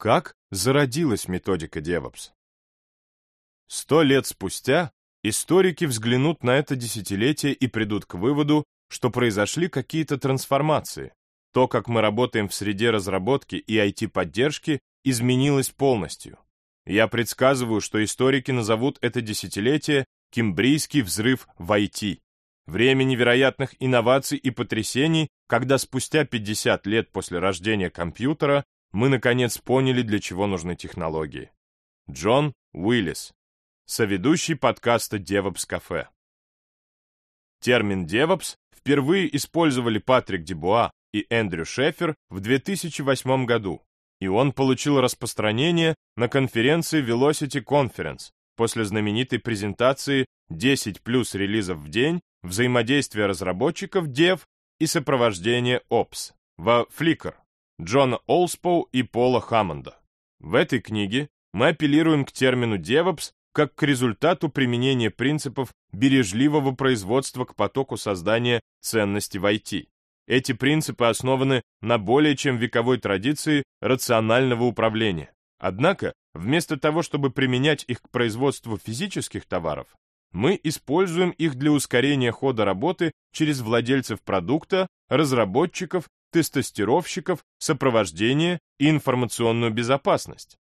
Как зародилась методика DevOps? Сто лет спустя историки взглянут на это десятилетие и придут к выводу, что произошли какие-то трансформации. То, как мы работаем в среде разработки и IT-поддержки, изменилось полностью. Я предсказываю, что историки назовут это десятилетие «Кембрийский взрыв в IT». Время невероятных инноваций и потрясений, когда спустя 50 лет после рождения компьютера мы наконец поняли, для чего нужны технологии. Джон Уиллис, соведущий подкаста DevOps Cafe. Термин DevOps впервые использовали Патрик Дебуа и Эндрю Шефер в 2008 году, и он получил распространение на конференции Velocity Conference после знаменитой презентации 10 плюс релизов в день, взаимодействия разработчиков Dev и сопровождение Ops во Flickr Джона Олспоу и Пола Хаммонда. В этой книге мы апеллируем к термину DevOps как к результату применения принципов бережливого производства к потоку создания ценности в IT. Эти принципы основаны на более чем вековой традиции рационального управления. Однако, вместо того, чтобы применять их к производству физических товаров, мы используем их для ускорения хода работы через владельцев продукта, разработчиков, тестостировщиков, сопровождение и информационную безопасность.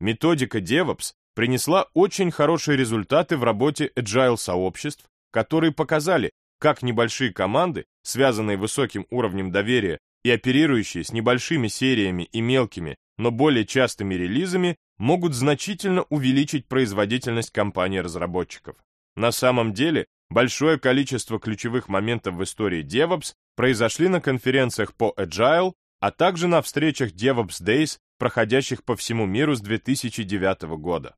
Методика DevOps принесла очень хорошие результаты в работе agile-сообществ, которые показали, как небольшие команды, связанные высоким уровнем доверия и оперирующие с небольшими сериями и мелкими, но более частыми релизами, могут значительно увеличить производительность компаний-разработчиков. На самом деле, большое количество ключевых моментов в истории DevOps произошли на конференциях по Agile, а также на встречах DevOps Days, проходящих по всему миру с 2009 года.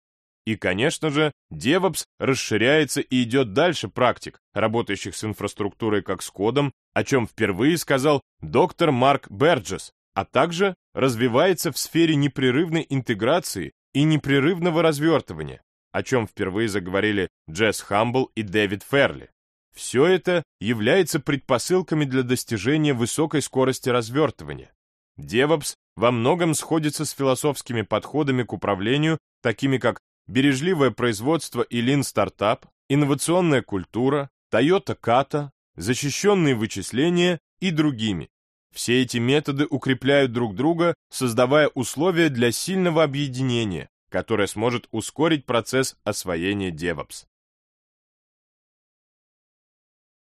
И, конечно же, DevOps расширяется и идет дальше практик, работающих с инфраструктурой как с кодом, о чем впервые сказал доктор Марк Берджес, а также развивается в сфере непрерывной интеграции и непрерывного развертывания, о чем впервые заговорили Джесс Хамбл и Дэвид Ферли. Все это является предпосылками для достижения высокой скорости развертывания. DevOps во многом сходится с философскими подходами к управлению, такими как бережливое производство и Lean Startup, инновационная культура, Toyota Kata, защищенные вычисления и другими. Все эти методы укрепляют друг друга, создавая условия для сильного объединения, которое сможет ускорить процесс освоения DevOps.